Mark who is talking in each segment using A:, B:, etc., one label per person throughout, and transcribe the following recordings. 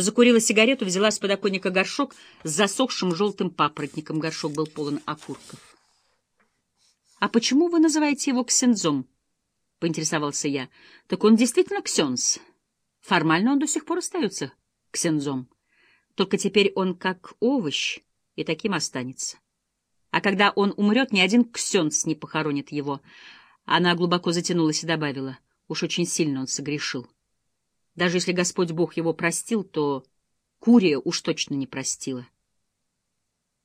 A: Закурила сигарету, взяла с подоконника горшок с засохшим желтым папоротником. Горшок был полон окурков. — А почему вы называете его ксензом? — поинтересовался я. — Так он действительно ксенз. Формально он до сих пор остается ксензом. Только теперь он как овощ, и таким останется. А когда он умрет, ни один ксенз не похоронит его. Она глубоко затянулась и добавила. Уж очень сильно он согрешил. Даже если Господь Бог его простил, то Курия уж точно не простила.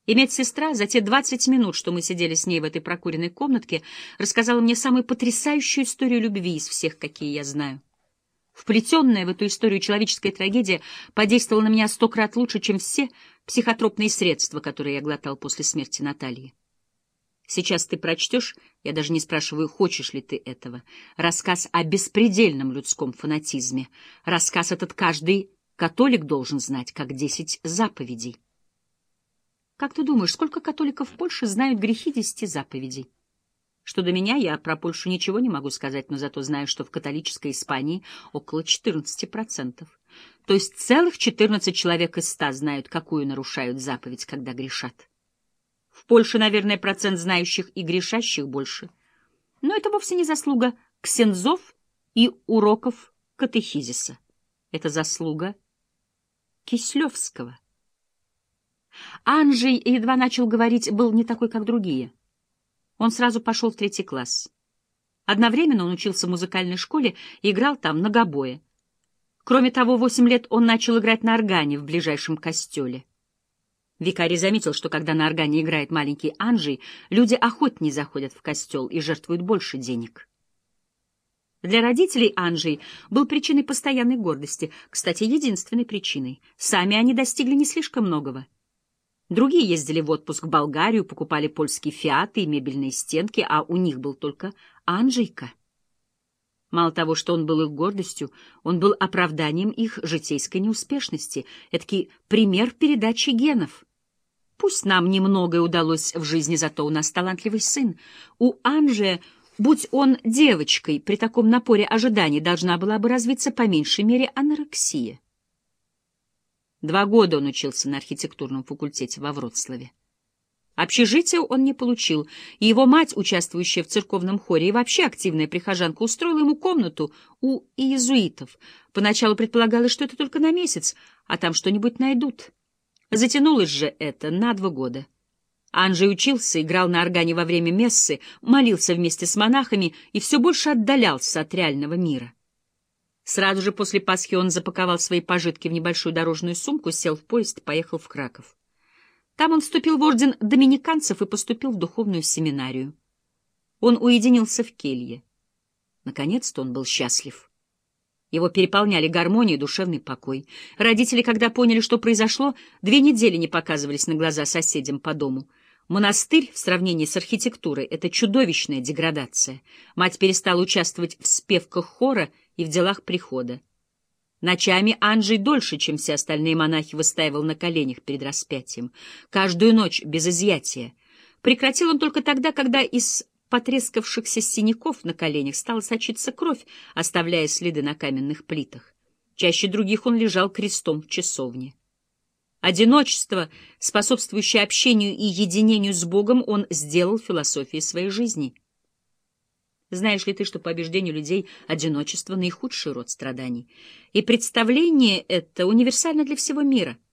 A: И медсестра за те двадцать минут, что мы сидели с ней в этой прокуренной комнатке, рассказала мне самую потрясающую историю любви из всех, какие я знаю. Вплетенная в эту историю человеческая трагедия подействовала на меня сто крат лучше, чем все психотропные средства, которые я глотал после смерти Натальи. Сейчас ты прочтешь, я даже не спрашиваю, хочешь ли ты этого, рассказ о беспредельном людском фанатизме. Рассказ этот каждый католик должен знать, как десять заповедей. Как ты думаешь, сколько католиков в Польше знают грехи десяти заповедей? Что до меня, я про Польшу ничего не могу сказать, но зато знаю, что в католической Испании около 14%. То есть целых 14 человек из 100 знают, какую нарушают заповедь, когда грешат. В Польше, наверное, процент знающих и грешащих больше. Но это вовсе не заслуга ксензов и уроков катехизиса. Это заслуга Кислевского. Анжей едва начал говорить, был не такой, как другие. Он сразу пошел в третий класс. Одновременно он учился в музыкальной школе и играл там на гобое. Кроме того, восемь лет он начал играть на органе в ближайшем костеле. Викарий заметил, что когда на органе играет маленький Анжей, люди охотнее заходят в костел и жертвуют больше денег. Для родителей Анжей был причиной постоянной гордости, кстати, единственной причиной. Сами они достигли не слишком многого. Другие ездили в отпуск в Болгарию, покупали польские фиаты и мебельные стенки, а у них был только Анжейка. Мало того, что он был их гордостью, он был оправданием их житейской неуспешности, эдакий пример передачи генов. Пусть нам немногое удалось в жизни, зато у нас талантливый сын. У Анжи, будь он девочкой, при таком напоре ожиданий должна была бы развиться по меньшей мере анорексия. Два года он учился на архитектурном факультете во Вроцлаве. Общежитие он не получил, и его мать, участвующая в церковном хоре и вообще активная прихожанка, устроила ему комнату у иезуитов. Поначалу предполагалось, что это только на месяц, а там что-нибудь найдут. Затянулось же это на два года. Анжей учился, играл на органе во время мессы, молился вместе с монахами и все больше отдалялся от реального мира. Сразу же после Пасхи он запаковал свои пожитки в небольшую дорожную сумку, сел в поезд и поехал в Краков. Там он вступил в орден доминиканцев и поступил в духовную семинарию. Он уединился в келье. Наконец-то он был счастлив. Его переполняли гармония и душевный покой. Родители, когда поняли, что произошло, две недели не показывались на глаза соседям по дому. Монастырь в сравнении с архитектурой — это чудовищная деградация. Мать перестала участвовать в спевках хора — и в делах прихода. Ночами Анджей дольше, чем все остальные монахи, выстаивал на коленях перед распятием. Каждую ночь без изъятия. Прекратил он только тогда, когда из потрескавшихся синяков на коленях стала сочиться кровь, оставляя следы на каменных плитах. Чаще других он лежал крестом в часовне. Одиночество, способствующее общению и единению с Богом, он сделал философией своей жизни — знаешь ли ты, что по убеждению людей одиночество — наихудший род страданий? И представление это универсально для всего мира —